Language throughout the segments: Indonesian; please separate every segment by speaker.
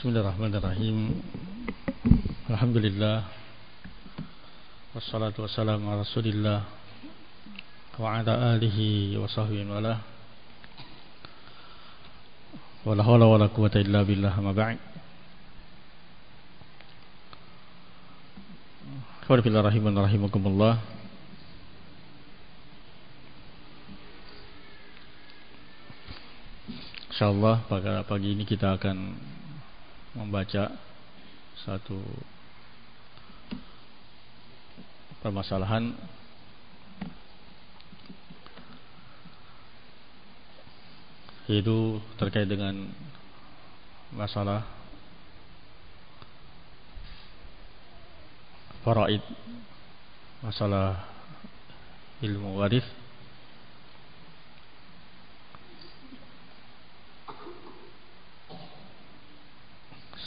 Speaker 1: Bismillahirrahmanirrahim. Alhamdulillah. Wassalatu wassalamu ala rasulillah Wa ala alihi wa sahbihi wa ala. Wa la hawla wa la quwata illa billah ma ba'id Khawar rahiman rahimakumullah. InsyaAllah pada pagi ini kita akan membaca satu permasalahan. Yaitu terkait dengan masalah faraid masalah ilmu waris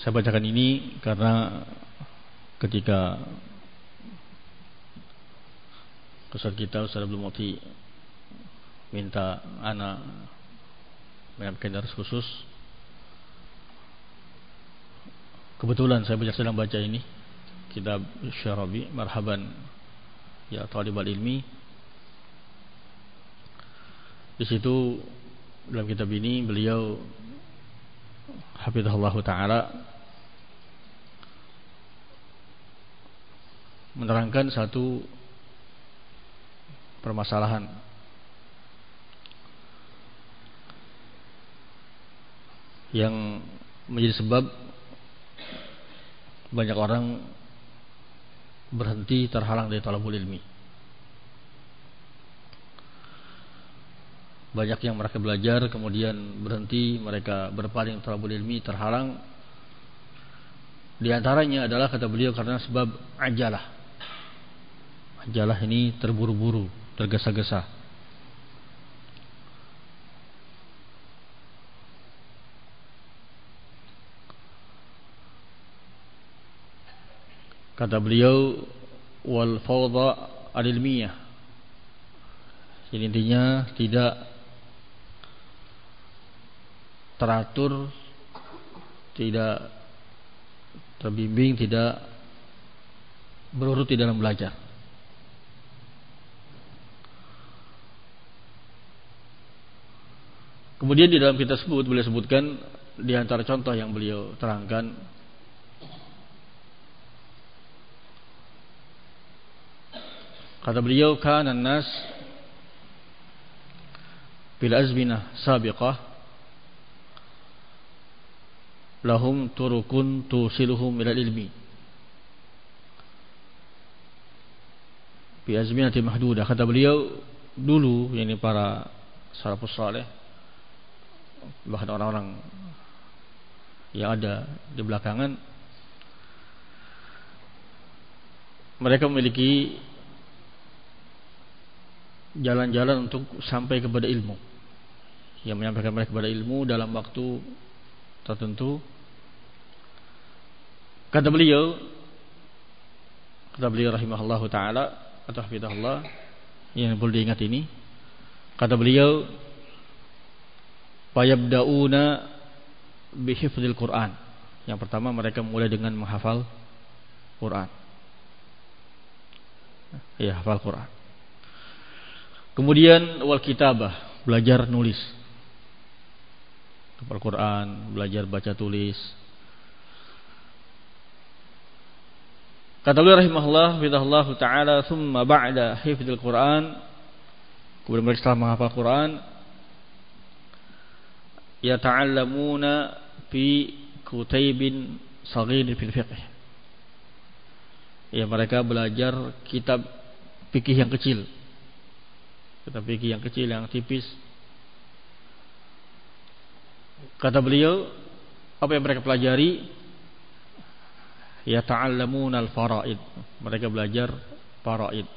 Speaker 1: Saya bacakan ini karena ketika Ustaz kita Ustaz Abdul Mati minta anak menyampaikan darah khusus. Kebetulan saya sedang baca ini kitab Syarabi marhaban ya talibal ilmi. Di situ dalam kitab ini beliau hafizahullah taala menerangkan satu permasalahan yang menjadi sebab banyak orang berhenti terhalang dari talabul ilmi. Banyak yang mereka belajar kemudian berhenti, mereka berpaling talabul ilmi terhalang. Di antaranya adalah kata beliau karena sebab ajalah Jalah ini terburu-buru, tergesa-gesa. Kata beliau wal fawdha al-ilmiyah. Ini intinya tidak teratur, tidak terbimbing, tidak berurut di dalam belajar. Kemudian di dalam kita sebut beliau sebutkan di antara contoh yang beliau terangkan. Kata beliau kana nas bil azminah sabiqah. Lahum turukun tusiluhum ila ilmi. Bi azminati mahdudah. Kata beliau dulu ini para salafus saleh bahkan orang-orang yang ada di belakangan mereka memiliki jalan-jalan untuk sampai kepada ilmu. Yang menyampaikan mereka kepada ilmu dalam waktu tertentu. Kata beliau kata beliau rahimahullahu taala atau hafizahullah yang perlu diingat ini kata beliau Fayabda'una bihifdzil Quran. Yang pertama mereka mulai dengan menghafal Quran. Ya, hafal Quran. Kemudian wal kitabah, belajar nulis. Hafal Quran, belajar baca tulis. Kata beliau rahimahullah bidallahu taala thumma ba'da hifdzil Quran kemudian mereka setelah menghafal Quran yata'allamuna fi kutaibin saghir fil fiqh. Ya mereka belajar kitab fikih yang kecil. Kitab fikih yang kecil yang tipis. Kata beliau, apa yang mereka pelajari? Ya ta'allamuna al-faraid. Mereka belajar faraid.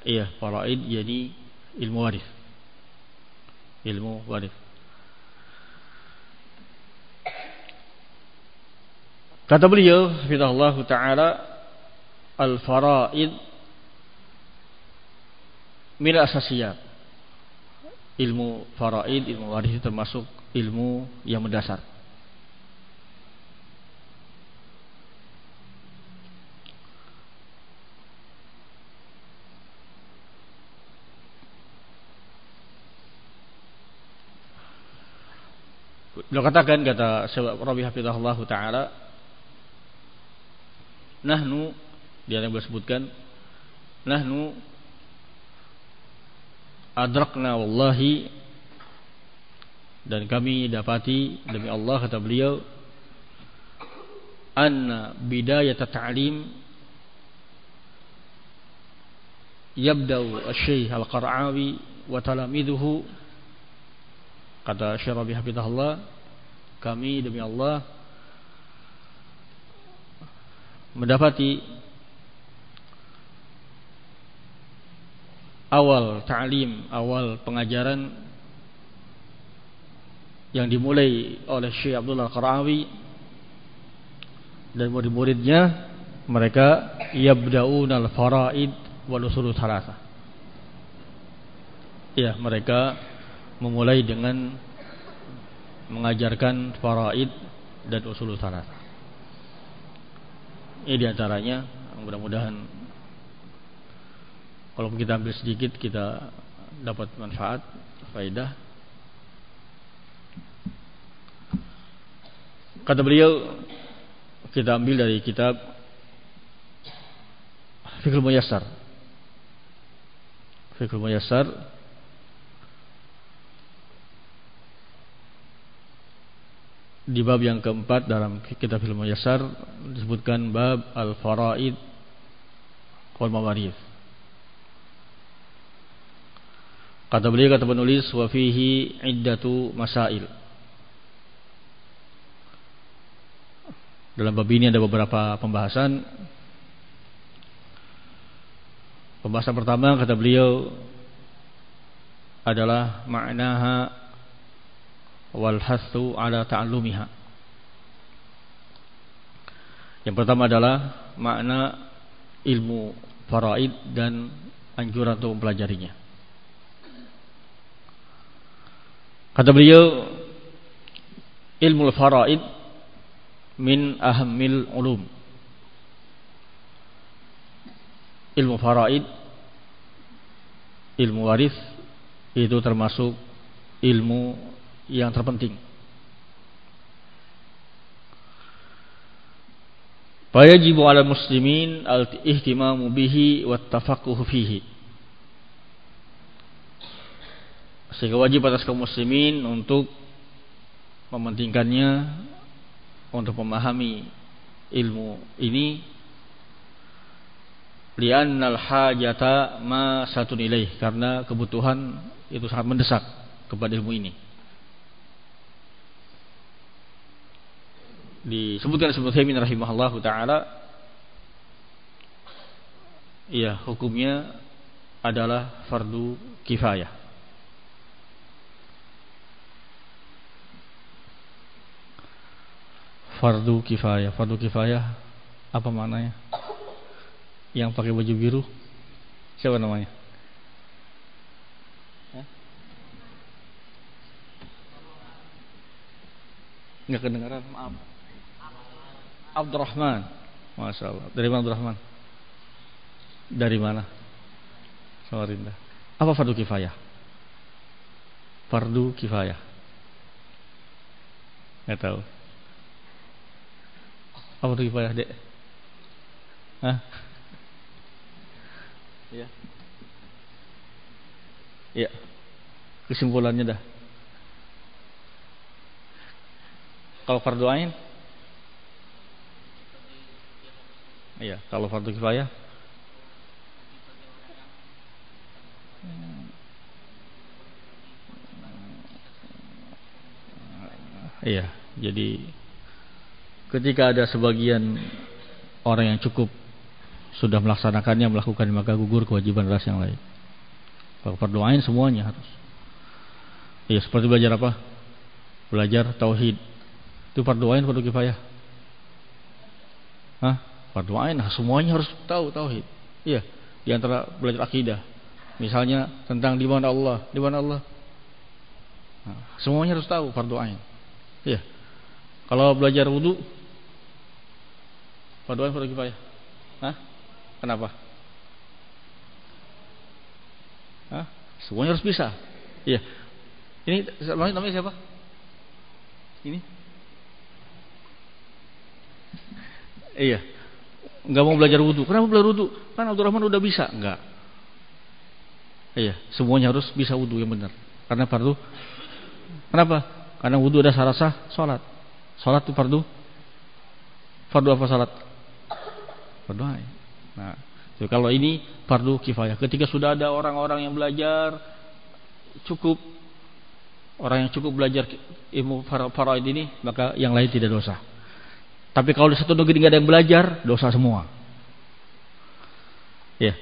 Speaker 1: Iya, faraid jadi ilmu waris ilmu waris. Kata beliau, Allah taala al-faraid min asasiyat. Ilmu faraid, ilmu waris termasuk ilmu yang mendasar. Beliau katakan kata Rabi Hafizahullah taala nahnu dia yang sebutkan nahnu adrakna wallahi dan kami dapati demi Allah kata beliau anna bidayat ta'lim yabda'u asy-syekh al-Qara'awi wa talamiduhu kata Syekh Rabi Hafizahullah kami demi Allah mendapati awal ta'lim, awal pengajaran yang dimulai oleh Syekh Abdullah Qarawi dan murid-muridnya mereka yabdaun al-faraid wal usul thalatha. Ya, mereka memulai dengan mengajarkan faraid dan usul thalatha. Ini di antaranya mudah-mudahan kalau kita ambil sedikit kita dapat manfaat, faedah. Kata beliau kita ambil dari kitab Fikrul Muyassar. Fikrul Muyassar di bab yang keempat dalam kitab Fikrul Muyassar disebutkan bab al-faraid wal mawarith. Kata beliau kata penulis wa fihi iddatu masail. Dalam bab ini ada beberapa pembahasan. Pembahasan pertama kata beliau adalah maknaha wal hathu ala ta'allumiha. Yang pertama adalah makna ilmu faraid dan anjuran untuk mempelajarinya. Kata beliau ilmu faraid min ahammil ulum. Ilmu faraid ilmu waris itu termasuk ilmu yang terpenting. Fayajibu ala muslimin al-ihtimamu bihi wa tafaqquhu fihi. Sehingga wajib atas kaum muslimin untuk mementingkannya untuk memahami ilmu ini li'annal hajata ma satu nilai karena kebutuhan itu sangat mendesak kepada ilmu ini. Disebutkan sebut Haimin rahimahullah taala ya hukumnya adalah fardu kifayah. fardu kifayah. Fardu kifayah apa maknanya? Yang pakai baju biru siapa namanya? Enggak kedengaran, maaf. Abdurrahman. Masya Allah. Dari mana Abdurrahman? Dari mana? Samarinda. Apa fardu kifayah? Fardu kifayah. Enggak tahu. Apa tuh kifayah dek? Hah? Ya. Ya. Kesimpulannya dah. Kalau fardu ain? Iya, kalau fardu kifayah? Iya, jadi ketika ada sebagian orang yang cukup sudah melaksanakannya melakukan maka gugur kewajiban ras yang lain. Kalau fardu semuanya harus. Ya seperti belajar apa? Belajar tauhid. Itu fardu ain fardu kifayah. Hah? Fardu ain semuanya harus tahu tauhid. Iya, di antara belajar akidah. Misalnya tentang di mana Allah, di mana Allah. Nah, semuanya harus tahu fardu ain. Iya. Kalau belajar wudhu Fardu ain fardu kifayah? Hah? Kenapa? Hah? Semuanya harus bisa. Iya. Ini namanya siapa? Ini? Iya. Enggak mau belajar wudhu. Kenapa belajar wudhu? Kan Abdurrahman udah bisa. Enggak. Iya, semuanya harus bisa wudhu yang benar. Karena fardu. Kenapa? Karena wudhu ada syarat sah salat. Salat itu fardu. Fardu apa salat? Fardu ain. Nah, jadi kalau ini fardu kifayah. Ketika sudah ada orang-orang yang belajar cukup orang yang cukup belajar ilmu faraid ini, maka yang lain tidak dosa. Tapi kalau di satu negeri nggak ada yang belajar, dosa semua. Ya.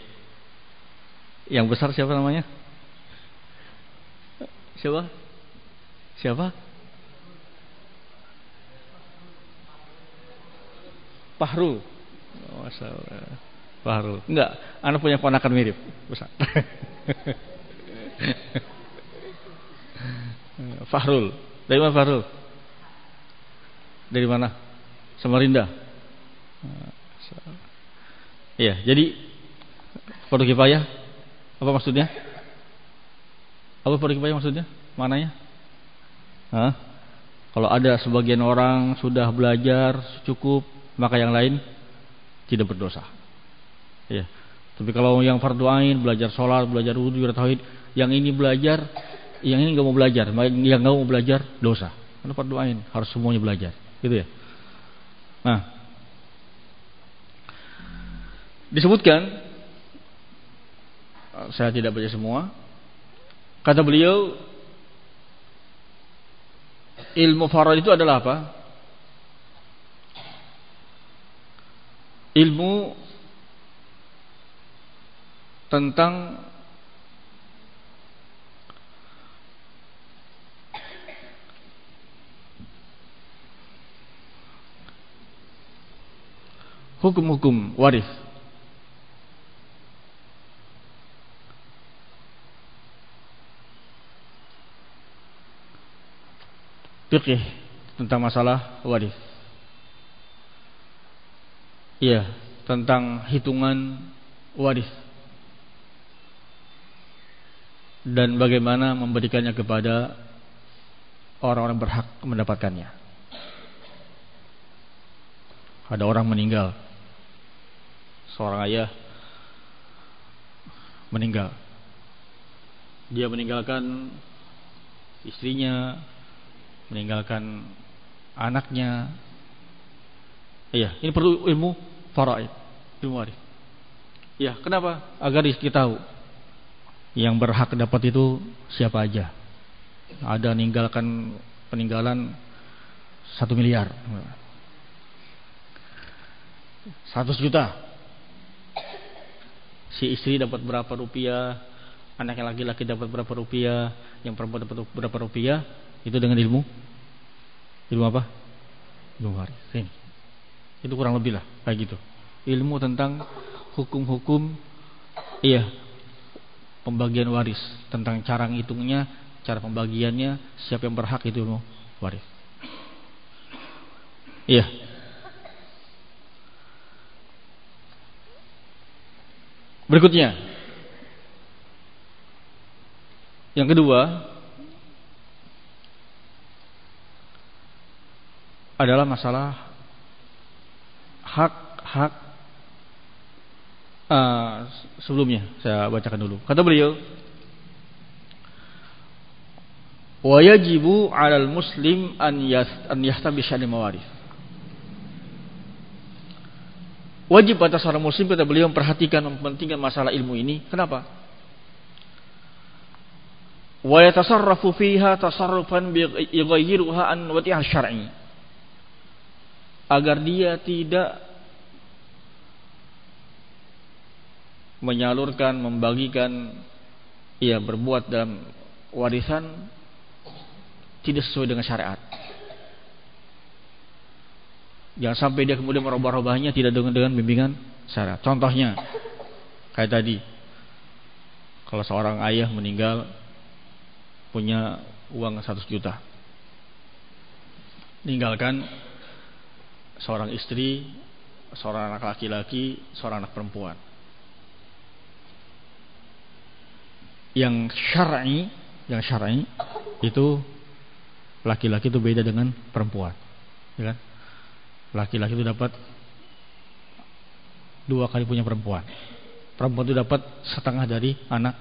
Speaker 1: Yang besar siapa namanya? Siapa? Siapa? Pahrul. Oh, masalah. Pahrul. Enggak, anak punya ponakan mirip. Besar. Fahrul. Dari mana Fahrul? Dari mana? Samarinda. Iya, jadi fardu kifayah apa maksudnya? Apa fardu kifayah maksudnya? Mananya? Hah? Kalau ada sebagian orang sudah belajar cukup, maka yang lain tidak berdosa. Ya. Tapi kalau yang fardu ain, belajar sholat, belajar wudhu, belajar tauhid, yang ini belajar, yang ini nggak mau belajar, yang nggak mau belajar dosa. Karena fardu ain harus semuanya belajar, gitu ya. Nah, disebutkan, saya tidak baca semua. Kata beliau, ilmu farad itu adalah apa? Ilmu tentang hukum-hukum waris. Fikih tentang masalah waris. Iya, tentang hitungan waris. Dan bagaimana memberikannya kepada orang-orang berhak mendapatkannya. Ada orang meninggal seorang ayah meninggal. Dia meninggalkan istrinya, meninggalkan anaknya. Iya, ini perlu ilmu faraid, ilmu waris. Ya, kenapa? Agar kita tahu yang berhak dapat itu siapa aja. Ada meninggalkan peninggalan satu miliar, seratus juta, si istri dapat berapa rupiah, anak yang laki-laki dapat berapa rupiah, yang perempuan dapat berapa rupiah, itu dengan ilmu ilmu apa? Ilmu waris. Itu kurang lebih lah kayak gitu. Ilmu tentang hukum-hukum iya pembagian waris, tentang cara ngitungnya, cara pembagiannya, siapa yang berhak itu ilmu waris. Iya. Berikutnya Yang kedua adalah masalah hak-hak uh, sebelumnya saya bacakan dulu. Kata beliau, "Wa yajibu 'alal muslim an yas an yahtabisha mawarith." Wajib atas seorang muslim kata beliau memperhatikan mempentingkan masalah ilmu ini. Kenapa? Wa yatasarrafu fiha tasarrufan yughayyiruha an wati'ah syar'i. Agar dia tidak menyalurkan, membagikan ia berbuat dalam warisan tidak sesuai dengan syariat. Jangan sampai dia kemudian merubah-rubahnya tidak dengan dengan bimbingan syariat. Contohnya kayak tadi. Kalau seorang ayah meninggal punya uang 100 juta. Meninggalkan seorang istri, seorang anak laki-laki, seorang anak perempuan. Yang syar'i, yang syar'i itu laki-laki itu beda dengan perempuan. Ya kan? Laki-laki itu dapat dua kali punya perempuan. Perempuan itu dapat setengah dari anak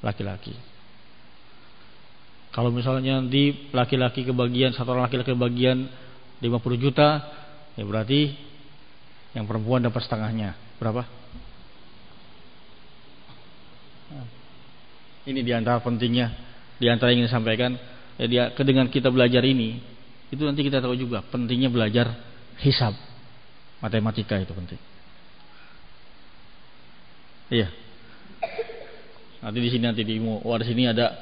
Speaker 1: laki-laki. Kalau misalnya di laki-laki kebagian satu orang laki-laki kebagian 50 juta, ya berarti yang perempuan dapat setengahnya. Berapa? Ini di antara pentingnya, di antara yang ingin disampaikan. Ya, dia, dengan kita belajar ini, itu nanti kita tahu juga pentingnya belajar hisab, matematika itu penting. Iya. Nanti di sini nanti di oh sini ada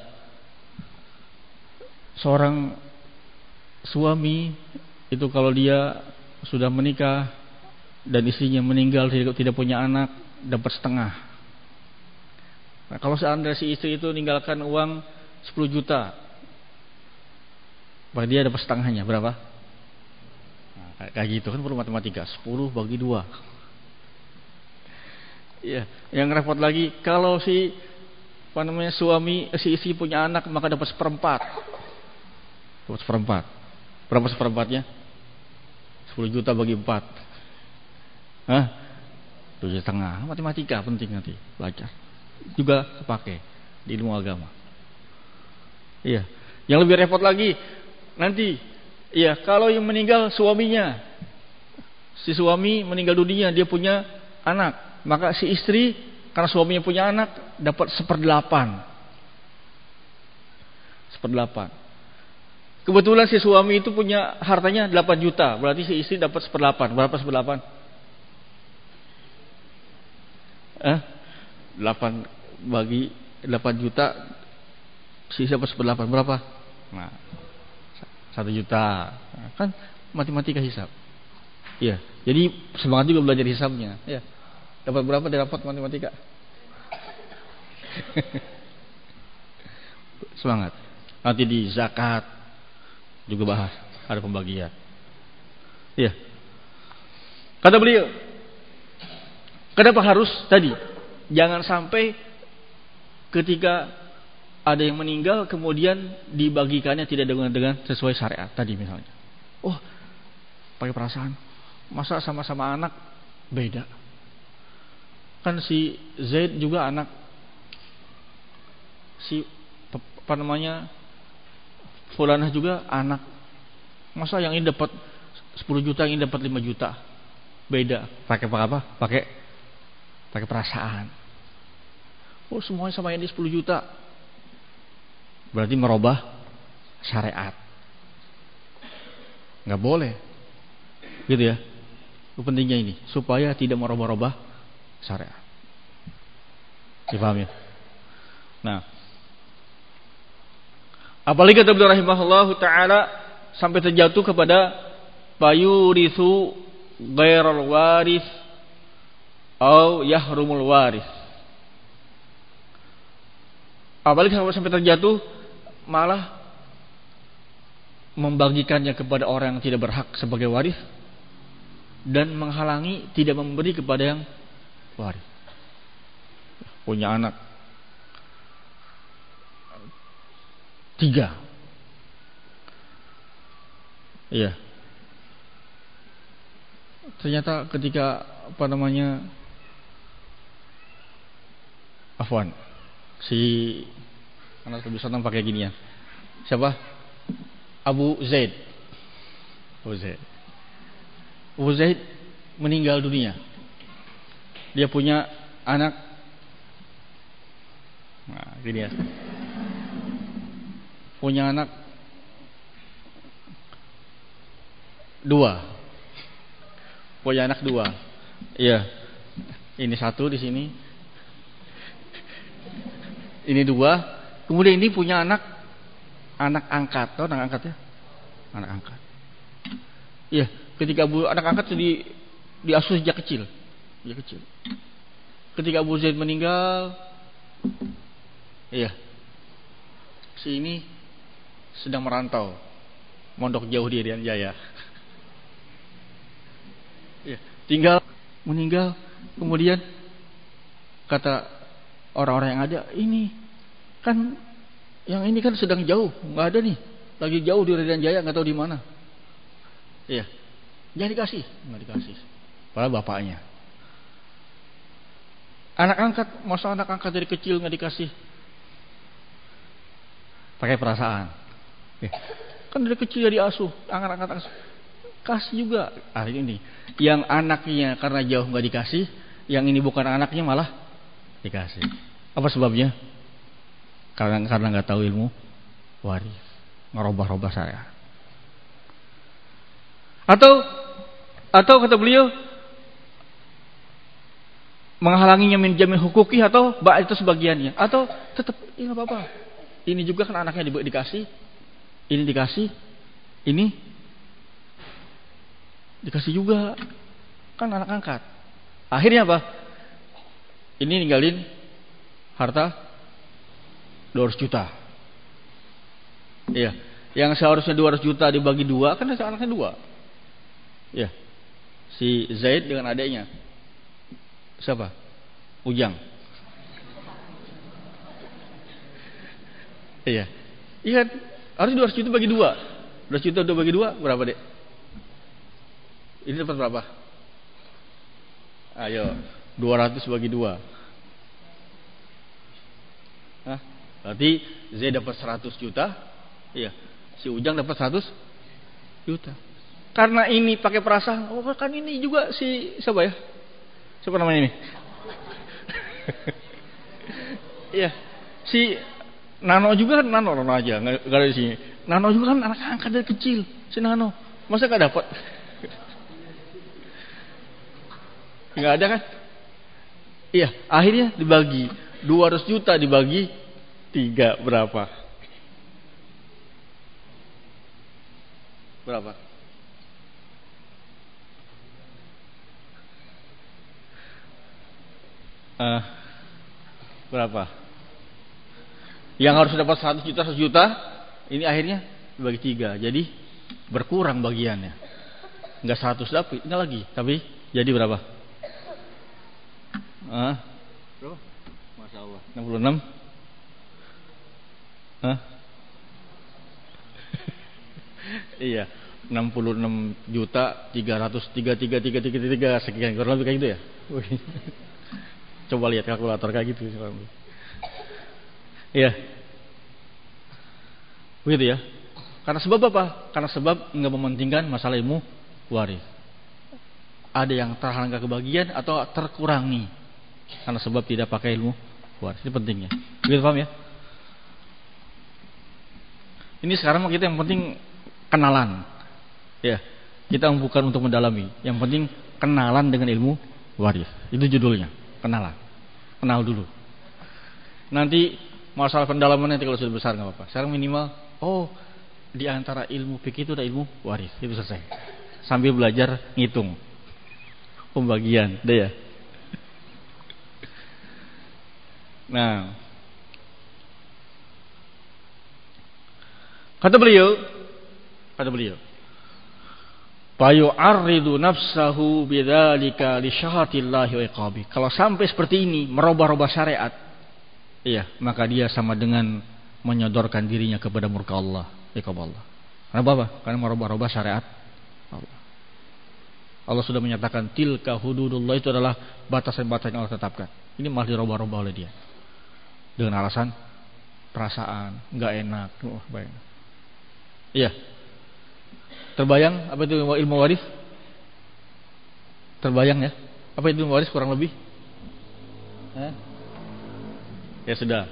Speaker 1: seorang suami itu kalau dia sudah menikah dan istrinya meninggal tidak, tidak punya anak dapat setengah. Nah, kalau seandainya si istri itu meninggalkan uang 10 juta, bagi dia dapat setengahnya berapa? Kayak gitu kan perlu matematika 10 bagi dua. Iya, yang repot lagi kalau si apa namanya suami si istri punya anak maka dapat seperempat. Dapat seperempat. Berapa seperempatnya? 10 juta bagi 4. Hah? Tujuh setengah. Matematika penting nanti belajar. Juga kepake di ilmu agama. Iya. Yang lebih repot lagi nanti, iya kalau yang meninggal suaminya, si suami meninggal dunia dia punya anak, maka si istri karena suaminya punya anak dapat seperdelapan. Seperdelapan. Kebetulan si suami itu punya hartanya 8 juta, berarti si istri dapat seperdelapan. Berapa seperdelapan? Eh? 8 bagi 8 juta si istri dapat seperdelapan. Berapa? Nah, 1 juta. Kan matematika hisab. Iya. Jadi semangat juga belajar hisabnya, ya. Dapat berapa di rapot matematika? Semangat. Nanti di zakat juga bahas ada pembagian. Iya. Kata beliau, kenapa harus tadi? Jangan sampai ketika ada yang meninggal kemudian dibagikannya tidak dengan dengan sesuai syariat tadi misalnya. Oh, pakai perasaan. Masa sama-sama anak beda? Kan si Zaid juga anak. Si apa namanya Fulanah juga anak. Masa yang ini dapat 10 juta yang ini dapat 5 juta? Beda. Pakai apa pakai? Pakai perasaan. Oh semuanya sama ini 10 juta berarti merubah syariat nggak boleh gitu ya itu pentingnya ini supaya tidak merubah-rubah syariat. Dipahami? Nah, apalagi kata beliau rahimahullah taala sampai terjatuh kepada payurisu ghairal waris atau yahrumul waris. Apalagi sampai terjatuh malah membagikannya kepada orang yang tidak berhak sebagai waris dan menghalangi tidak memberi kepada yang waris. Punya anak tiga. Iya. Ternyata ketika apa namanya Afwan si anak lebih senang pakai ginian. Siapa? Abu Zaid. Abu Zaid. Abu Zaid meninggal dunia. Dia punya anak. Nah gini ya punya anak. Dua. Punya anak dua. Iya. Ini satu di sini. Ini dua kemudian ini punya anak anak angkat. Tahu anak angkat ya? Anak angkat. Iya ketika bu anak angkat di diasuh sejak kecil. Dia kecil. Ketika Abu Zaid meninggal, iya, si ini sedang merantau, mondok jauh di Irian Jaya. Iya, tinggal meninggal, kemudian kata orang-orang yang ada, ini kan yang ini kan sedang jauh, nggak ada nih. lagi jauh di Radian Jaya nggak tahu di mana. Iya. Jangan dikasih, nggak dikasih. Padahal bapaknya. Anak angkat, masa anak angkat dari kecil nggak dikasih? Pakai perasaan. Ya. Kan dari kecil dari asuh, angkat-angkat asuh. Kasih juga hari ini. Yang anaknya karena jauh nggak dikasih, yang ini bukan anaknya malah dikasih. Apa sebabnya? Karena karena nggak tahu ilmu waris, ngerubah-rubah saya. Atau atau kata beliau menghalanginya min jamin hukuki atau bak itu sebagiannya atau tetap ini apa-apa. Ini juga kan anaknya di, dikasih, ini dikasih, ini dikasih juga kan anak angkat. Akhirnya apa? Ini ninggalin harta 200 juta. Iya. Yang seharusnya 200 juta dibagi dua kan anaknya dua. Iya si Zaid dengan adiknya. Siapa? Ujang. Iya. Iya, harus 200 juta bagi dua. 200 juta untuk bagi dua berapa, Dek? Ini dapat berapa? Ayo, 200 bagi dua. Hah? Berarti Z dapat 100 juta. Iya. Si Ujang dapat 100 juta. Karena ini pakai perasaan, oh kan ini juga si siapa ya? Siapa namanya ini? Iya, si Nano juga kan Nano, Nano aja, nggak ada di sini. Nano juga kan anak angkat dari kecil, si Nano. Masa gak dapat? Nggak ada kan? Iya, akhirnya dibagi 200 juta dibagi tiga berapa? Berapa? uh, berapa? Yang harus dapat 100 juta 100 juta, ini akhirnya dibagi tiga, jadi berkurang bagiannya. Enggak 100 dapat, ini lagi, tapi jadi berapa? Uh, berapa? Masya Allah. 66? Hah? iya, 66 juta 300 tiga tiga tiga tiga tiga sekian kurang lebih kayak gitu ya. Coba lihat kalkulator kayak gitu. Iya. Begitu ya. Karena sebab apa? Karena sebab nggak mementingkan masalah ilmu waris. Ada yang terhalang kebagian atau terkurangi karena sebab tidak pakai ilmu waris. Ini pentingnya. Begitu paham ya? Ini sekarang kita yang penting kenalan. Ya. Kita bukan untuk mendalami. Yang penting kenalan dengan ilmu waris. Itu judulnya kenalan kenal dulu nanti masalah pendalaman nanti kalau sudah besar nggak apa-apa sekarang minimal oh di antara ilmu fikih itu ada ilmu waris itu selesai sambil belajar ngitung pembagian deh ya nah kata beliau kata beliau Fayu'arridu nafsahu bidzalika li syahatillahi wa iqabi. Kalau sampai seperti ini merubah-rubah syariat, iya, maka dia sama dengan menyodorkan dirinya kepada murka Allah, iqab Allah. Kenapa apa? Karena merubah-rubah syariat Allah. Allah sudah menyatakan tilka hududullah itu adalah batasan-batasan yang Allah tetapkan. Ini malah dirubah-rubah oleh dia. Dengan alasan perasaan, nggak enak. Oh, baik. Iya, Terbayang apa itu ilmu waris? Terbayang ya? Apa itu ilmu waris kurang lebih? Eh? Ya sudah.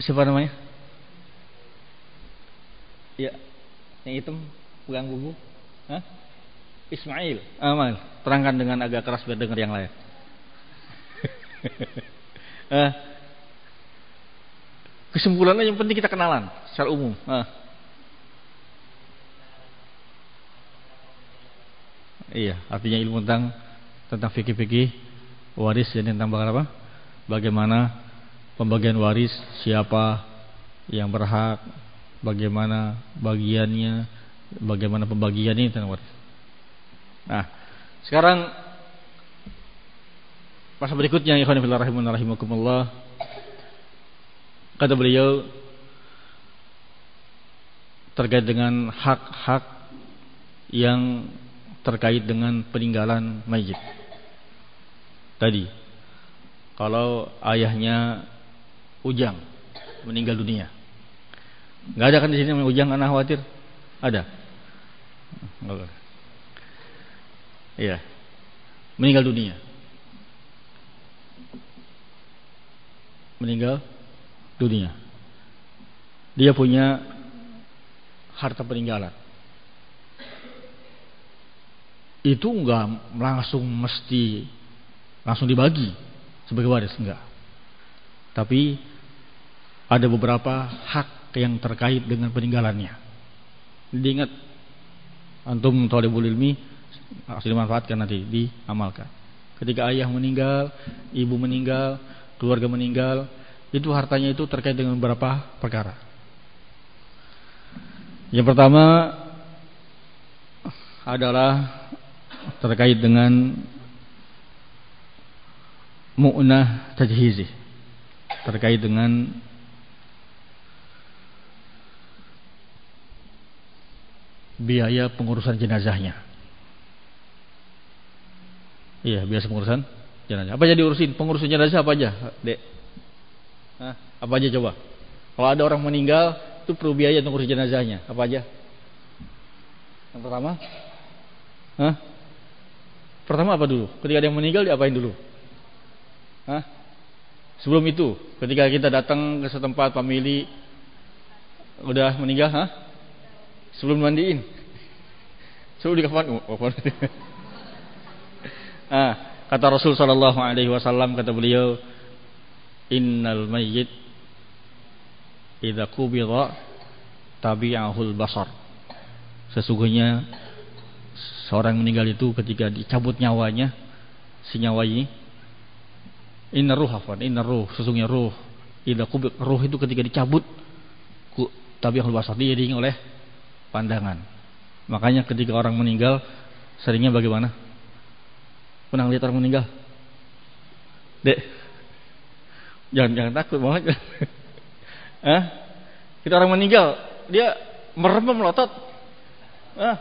Speaker 1: Siapa namanya? Ya, yang hitam pegang buku. Hah? Ismail. Amal. Terangkan dengan agak keras biar dengar yang lain. eh, Kesimpulannya yang penting kita kenalan secara umum. Nah. Iya, artinya ilmu tentang tentang fikih-fikih waris dan tentang apa? Bagaimana pembagian waris, siapa yang berhak, bagaimana bagiannya, bagaimana pembagiannya tentang waris. Nah, sekarang masa berikutnya ikhwan fillah rahimakumullah Kata beliau terkait dengan hak-hak yang terkait dengan peninggalan mayit. Tadi kalau ayahnya ujang meninggal dunia. Enggak ada kan di sini ujang anak khawatir? Ada. Iya. Meninggal dunia. Meninggal dunia. Dia punya harta peninggalan. Itu enggak langsung mesti langsung dibagi sebagai waris enggak. Tapi ada beberapa hak yang terkait dengan peninggalannya. Diingat antum talibul ilmi harus dimanfaatkan nanti diamalkan. Ketika ayah meninggal, ibu meninggal, keluarga meninggal, itu hartanya itu terkait dengan beberapa perkara. Yang pertama adalah terkait dengan mu'nah tajhizi terkait dengan biaya pengurusan jenazahnya. Iya, biasa pengurusan jenazah. Apa aja diurusin? Pengurusan jenazah apa aja, Dek? Hah? Apa aja coba? Kalau ada orang meninggal, itu perlu biaya untuk ngurus jenazahnya. Apa aja? Yang pertama? Hah? Pertama apa dulu? Ketika ada yang meninggal diapain dulu? Hah? Sebelum itu, ketika kita datang ke setempat family udah meninggal, hah? Sebelum mandiin. Sebelum dikafan. Oh. ah, kata Rasul sallallahu alaihi wasallam kata beliau, "Innal mayyit idza qubida tabi'ahul basar. Sesungguhnya seorang meninggal itu ketika dicabut nyawanya, si nyawa ini inna ruh afwan, inna ruh, sesungguhnya ruh. Idza qubid ruh itu ketika dicabut tabi'ahul basar diiringi oleh pandangan. Makanya ketika orang meninggal seringnya bagaimana? Pernah lihat orang meninggal? Dek. Jangan jangan takut banget. Eh? Kita orang meninggal, dia merem melotot. Ah.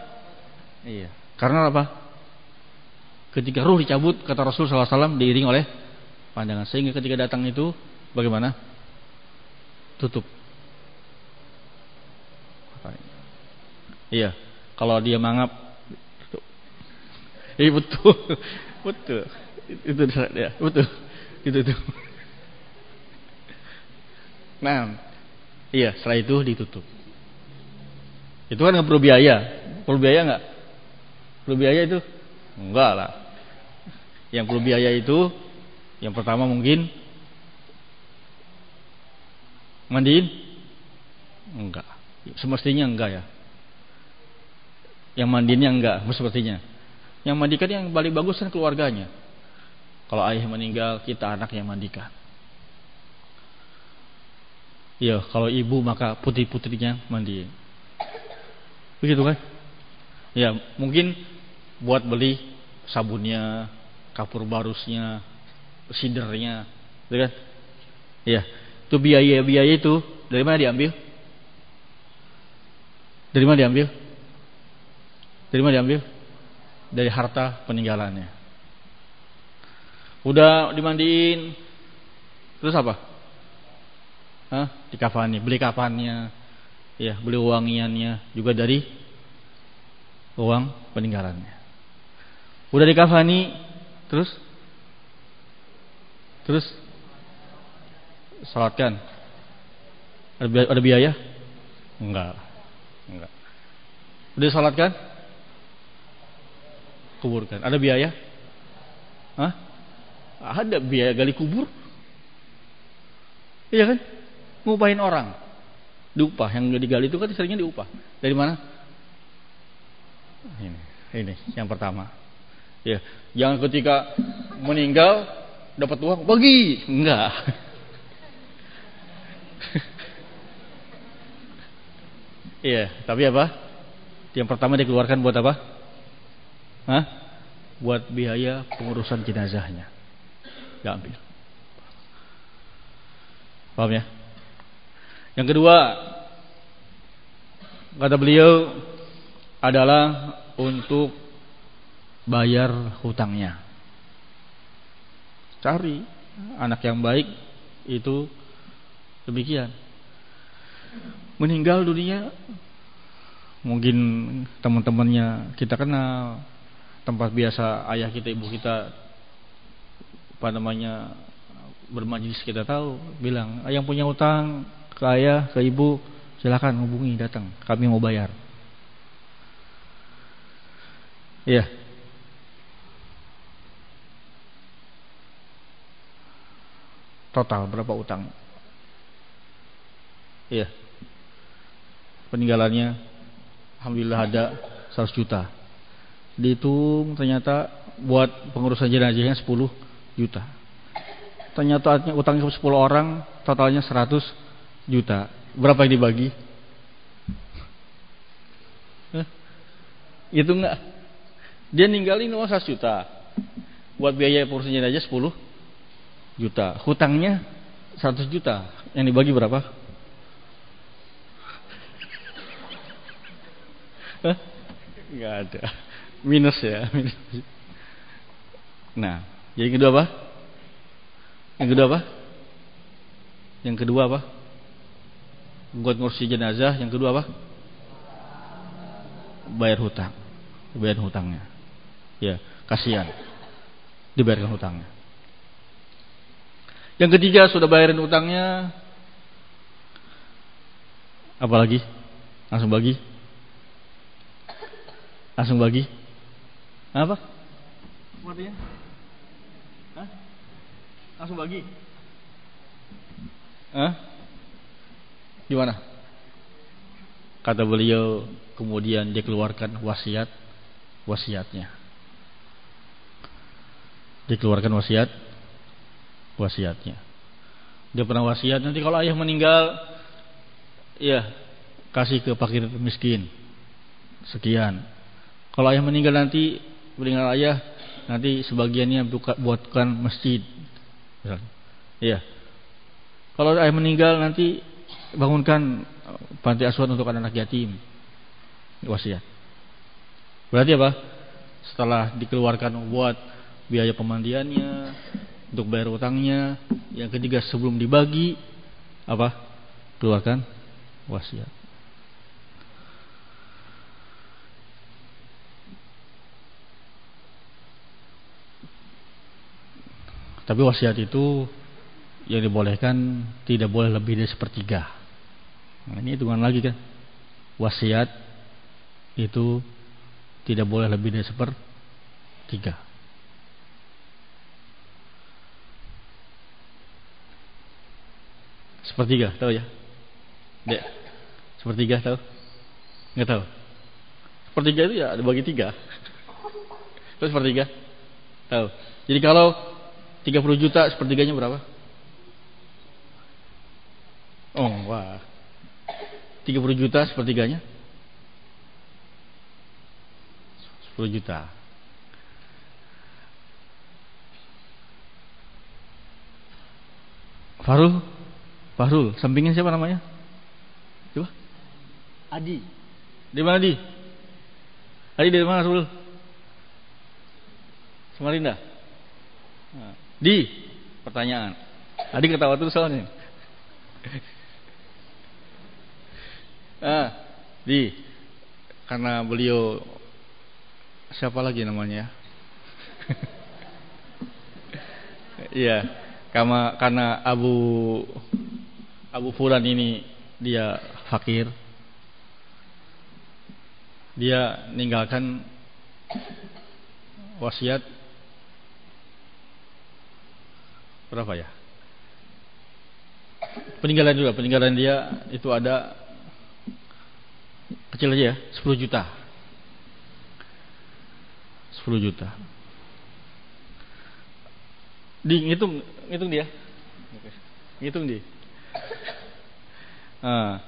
Speaker 1: Iya. Karena apa? Ketika ruh dicabut, kata Rasul SAW diiring oleh pandangan. Sehingga ketika datang itu, bagaimana? Tutup. Iya. Kalau dia mangap, tutup. Iya betul, betul. Itu ya, betul. Itu itu. Nah, Iya, setelah itu ditutup. Itu kan nggak perlu biaya. Perlu biaya nggak? Perlu biaya itu? Enggak lah. Yang perlu biaya itu, yang pertama mungkin mandiin? Enggak. Semestinya enggak ya. Yang mandiinnya enggak, semestinya. Yang mandikan yang paling bagus kan keluarganya. Kalau ayah meninggal, kita anak yang mandikan. Ya, kalau ibu maka putri-putrinya mandi. Begitu kan? Ya, mungkin buat beli sabunnya, kapur barusnya, sidernya, gitu kan? Ya, itu biaya-biaya itu dari mana diambil? Dari mana diambil? Dari mana diambil? Dari harta peninggalannya. Udah dimandiin, terus apa? Hah? Dikafani, beli kafannya, ya, beli wangiannya juga dari uang peninggalannya. Udah dikafani, terus terus salatkan. Ada biaya? Enggak. Enggak. Udah salatkan? Kuburkan. Ada biaya? Hah? Ada biaya gali kubur? Iya kan? Ngupahin orang? Diupah. Yang digali itu kan seringnya diupah. Dari mana? Ini ini yang pertama. Ya jangan ketika meninggal dapat uang bagi enggak. Iya tapi apa? Yang pertama dikeluarkan buat apa? Hah? buat biaya pengurusan jenazahnya. Gak ambil. Paham ya Yang kedua, kata beliau adalah untuk bayar hutangnya. Cari anak yang baik itu demikian. Meninggal dunia mungkin teman-temannya kita kenal tempat biasa ayah kita ibu kita apa namanya bermajlis kita tahu bilang yang punya utang ke ayah ke ibu silakan hubungi datang. Kami mau bayar. Iya. Total berapa utang? Iya. Peninggalannya alhamdulillah ada 100 juta. Dihitung ternyata buat pengurusan jenazahnya 10 juta. Ternyata utangnya 10 orang totalnya 100 juta. Berapa yang dibagi? Itu enggak. Dia ninggalin uang 100 juta. Buat biaya pengurusan jenazah 10 juta. Hutangnya 100 juta. Yang dibagi berapa? Enggak ada. Minus ya minus. nah jadi kedua apa? Yang kedua apa? Yang kedua apa? Buat ngursi jenazah. Yang kedua apa? Bayar hutang. Bayar hutangnya. Ya, kasihan. Dibayarkan hutangnya. Yang ketiga sudah bayarin hutangnya. Apalagi? Langsung bagi? Langsung bagi? Apa? Artinya? Langsung bagi. Hah? Gimana? Kata beliau kemudian dia keluarkan wasiat wasiatnya. Dikeluarkan wasiat wasiatnya. Dia pernah wasiat nanti kalau ayah meninggal ya kasih ke fakir miskin sekian. Kalau ayah meninggal nanti meninggal ayah nanti sebagiannya buka buatkan masjid Iya. Kalau ayah meninggal nanti bangunkan panti asuhan untuk anak-anak yatim. Wasiat. Berarti apa? Setelah dikeluarkan buat biaya pemandiannya, untuk bayar utangnya, yang ketiga sebelum dibagi apa? Keluarkan wasiat. Tapi wasiat itu yang dibolehkan tidak boleh lebih dari sepertiga. Nah, ini hitungan lagi kan. Wasiat itu tidak boleh lebih dari sepertiga. Sepertiga, tahu ya? Dek, sepertiga tahu? Nggak tahu. Sepertiga itu ya ada bagi tiga. Terus sepertiga, tahu. Jadi kalau 30 juta sepertiganya berapa? Oh, wah. 30 juta sepertiganya? 10 juta. Farul, Farul, sampingnya siapa namanya? Coba. Adi. Di mana Adi? Adi dari mana Farul? Samarinda. Nah. Di pertanyaan. Tadi ketawa terus soalnya. Ah, di karena beliau siapa lagi namanya? Iya, karena karena Abu Abu Fulan ini dia fakir. Dia ninggalkan wasiat berapa ya? Peninggalan juga, peninggalan dia itu ada kecil aja ya, 10 juta. 10 juta. Di ngitung, ngitung dia. Ngitung dia. Nah,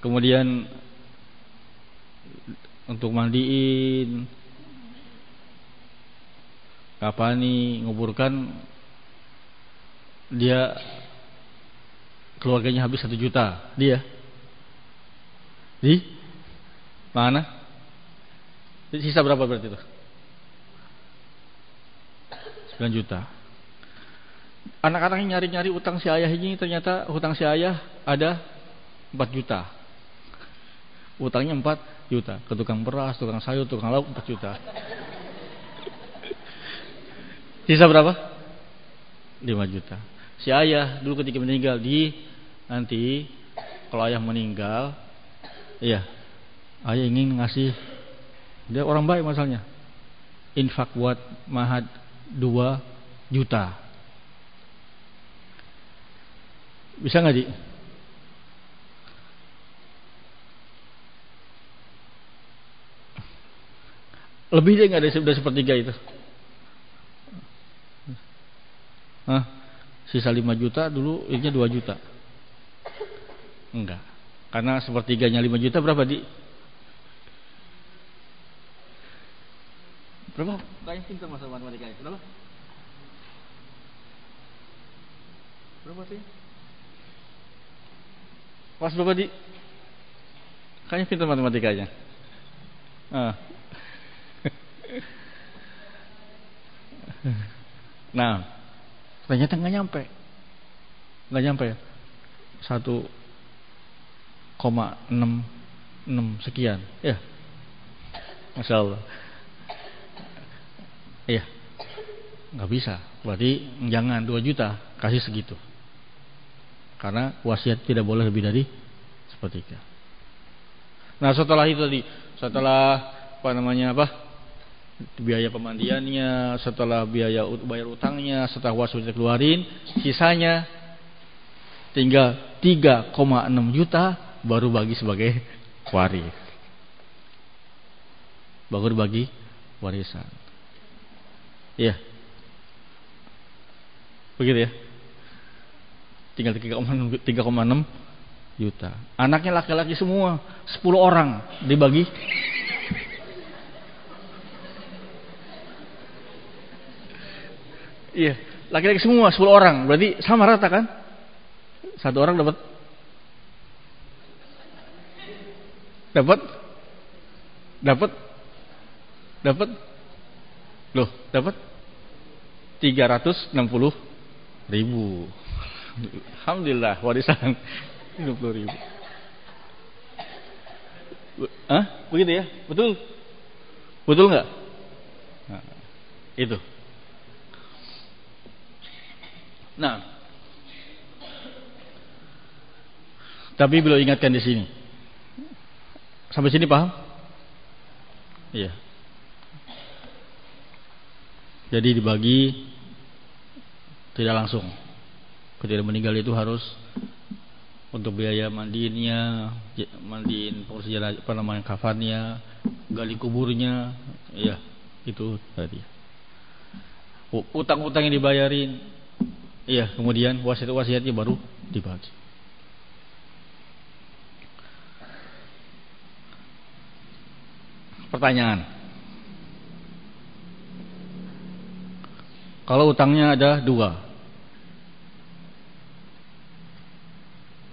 Speaker 1: kemudian untuk mandiin kapani nguburkan dia keluarganya habis satu juta, dia di mana? Sisa berapa berarti itu? 9 juta. Anak-anaknya nyari-nyari utang si ayah ini ternyata utang si ayah ada 4 juta. Utangnya 4 juta. Ke tukang beras, tukang sayur, tukang lauk 4 juta. Sisa berapa? 5 juta. Si ayah dulu ketika meninggal di nanti kalau ayah meninggal, iya, ayah ingin ngasih dia orang baik masalahnya. Infak buat mahad 2 juta. Bisa nggak di? Lebih deh nggak ada sudah sepertiga itu. Hah? Sisa 5 juta dulu ini 2 juta. Enggak. Karena sepertiganya 5 juta berapa di? Berapa? Tanya pintar masalah matematika itu. Berapa? Berapa sih? Pas berapa di? Kayaknya pintar matematikanya. Ah. nah, ternyata nggak nyampe, nggak nyampe satu koma enam enam sekian, ya, masya Allah. Iya. Nggak bisa. Berarti jangan 2 juta, kasih segitu. Karena wasiat tidak boleh lebih dari sepertiga. Nah, setelah itu tadi, setelah apa namanya apa? biaya pemandiannya, setelah biaya bayar utangnya, setelah wasiat keluarin, sisanya tinggal 3,6 juta baru bagi sebagai waris. Baru bagi warisan. Iya. Begitu ya. Tinggal 3,6 juta. Anaknya laki-laki semua, 10 orang dibagi Iya, laki-laki semua 10 orang. Berarti sama rata kan? Satu orang dapat dapat dapat dapat Loh, dapat 360 ribu. Alhamdulillah warisan 20 ribu. Hah? Begitu ya? Betul? Betul nggak? Nah, itu. Nah, tapi belum ingatkan di sini. Sampai sini paham? Iya. Jadi dibagi tidak langsung. Ketika meninggal itu harus untuk biaya mandiinnya, mandiin pengurus apa namanya kafannya, gali kuburnya, ya itu tadi. Utang-utang yang dibayarin, iya kemudian wasiat-wasiatnya baru dibagi. Pertanyaan. Kalau utangnya ada dua.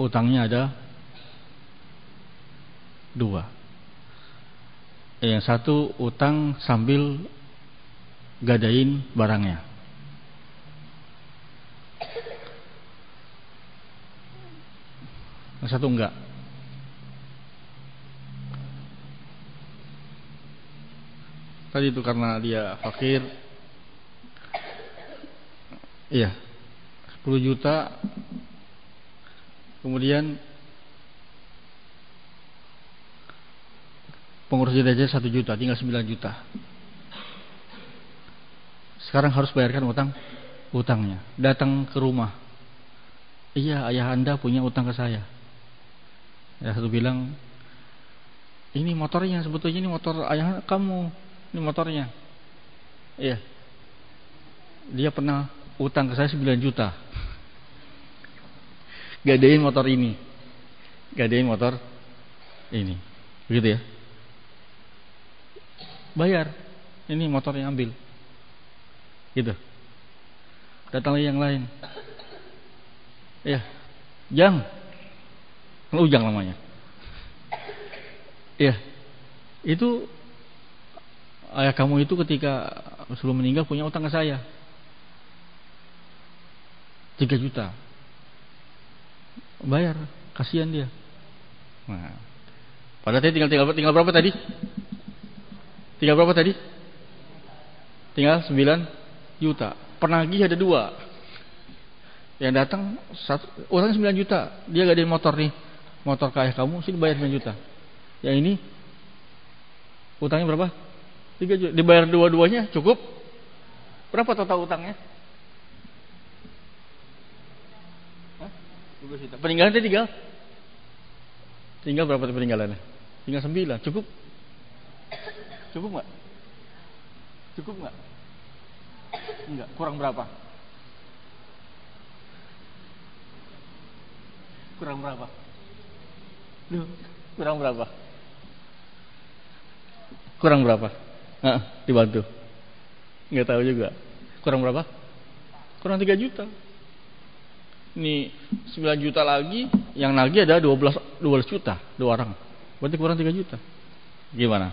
Speaker 1: Utangnya ada dua. Yang satu utang sambil gadain barangnya. Yang satu enggak Tadi itu karena dia fakir Iya. 10 juta. Kemudian pengurus jenazah 1 juta, tinggal 9 juta. Sekarang harus bayarkan utang utangnya. Datang ke rumah. Iya, ayah Anda punya utang ke saya. Ya satu bilang, ini motornya sebetulnya ini motor ayah kamu, ini motornya. Iya. Dia pernah utang ke saya 9 juta. Gadein motor ini. Gadein motor ini. Begitu ya. Bayar. Ini motor yang ambil. Gitu. Datang lagi yang lain. Ya. Jang. Ujang namanya. Iya. Itu ayah kamu itu ketika sebelum meninggal punya utang ke saya. 3 juta. Bayar, kasihan dia. Nah. Padahal tinggal tinggal tinggal berapa tadi? Tinggal berapa tadi? Tinggal 9 juta. Penagih ada dua. Yang datang satu, utangnya 9 juta. Dia gak ada motor nih. Motor kaya kamu sih bayar 9 juta. Yang ini utangnya berapa? 3 juta. Dibayar dua-duanya cukup? Berapa total utangnya? Hah? 12 juta. Peninggalan tinggal? Tinggal berapa peninggalannya? Tinggal 9. Cukup? Cukup nggak? Cukup nggak? Enggak. Kurang berapa? Kurang berapa? Duh, kurang berapa? Kurang berapa? Dibantu. Nggak tahu juga. Kurang berapa? Kurang 3 juta. Ini 9 juta lagi, yang lagi ada 12 12 juta, dua orang. Berarti kurang 3 juta. Gimana?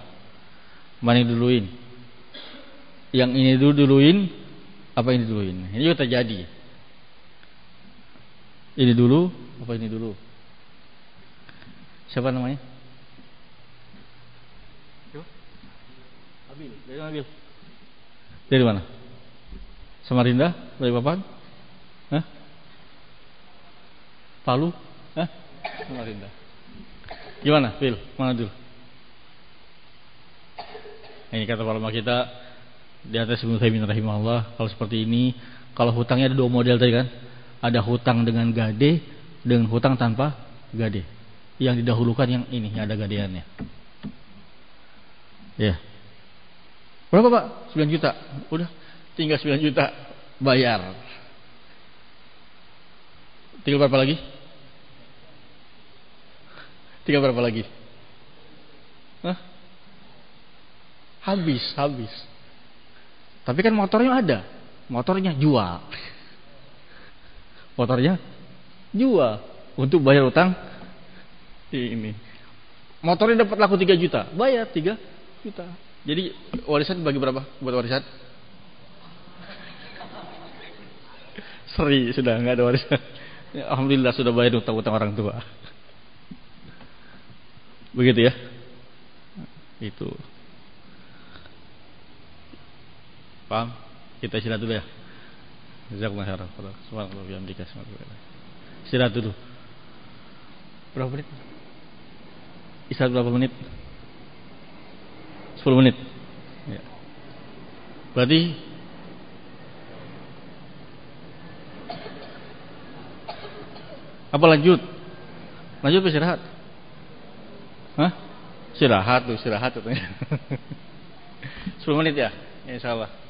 Speaker 1: Mana duluin? Yang ini dulu duluin, apa ini duluin? Ini juga terjadi. Ini dulu, apa ini dulu? Siapa namanya? Abil. Dari mana Abil? Dari mana? Samarinda? Dari Papan? Hah? Palu? Hah? Samarinda. Gimana, Bil? Mana dulu? Ini kata para ulama kita di atas Ibnu Taimin rahimahullah kalau seperti ini kalau hutangnya ada dua model tadi kan ada hutang dengan gade dengan hutang tanpa gade yang didahulukan yang ini yang ada gadeannya ya berapa pak 9 juta udah tinggal 9 juta bayar tinggal berapa lagi tinggal berapa lagi Hah? Habis, habis. Tapi kan motornya ada. Motornya jual. Motornya jual untuk bayar utang ini. Motornya dapat laku 3 juta, bayar 3 juta. Jadi warisan bagi berapa buat warisan? Seri sudah nggak ada warisan. Alhamdulillah sudah bayar utang-utang orang tua. Begitu ya. Itu. Paham? Kita istirahat dulu ya. Jazakumullah khairan. Subhanallah bihamdika. Istirahat dulu. Berapa menit? Istirahat berapa menit? 10 menit. Ya. Berarti apa lanjut? Lanjut istirahat? Hah? Istirahat tuh, istirahat katanya. 10 menit ya? Insyaallah.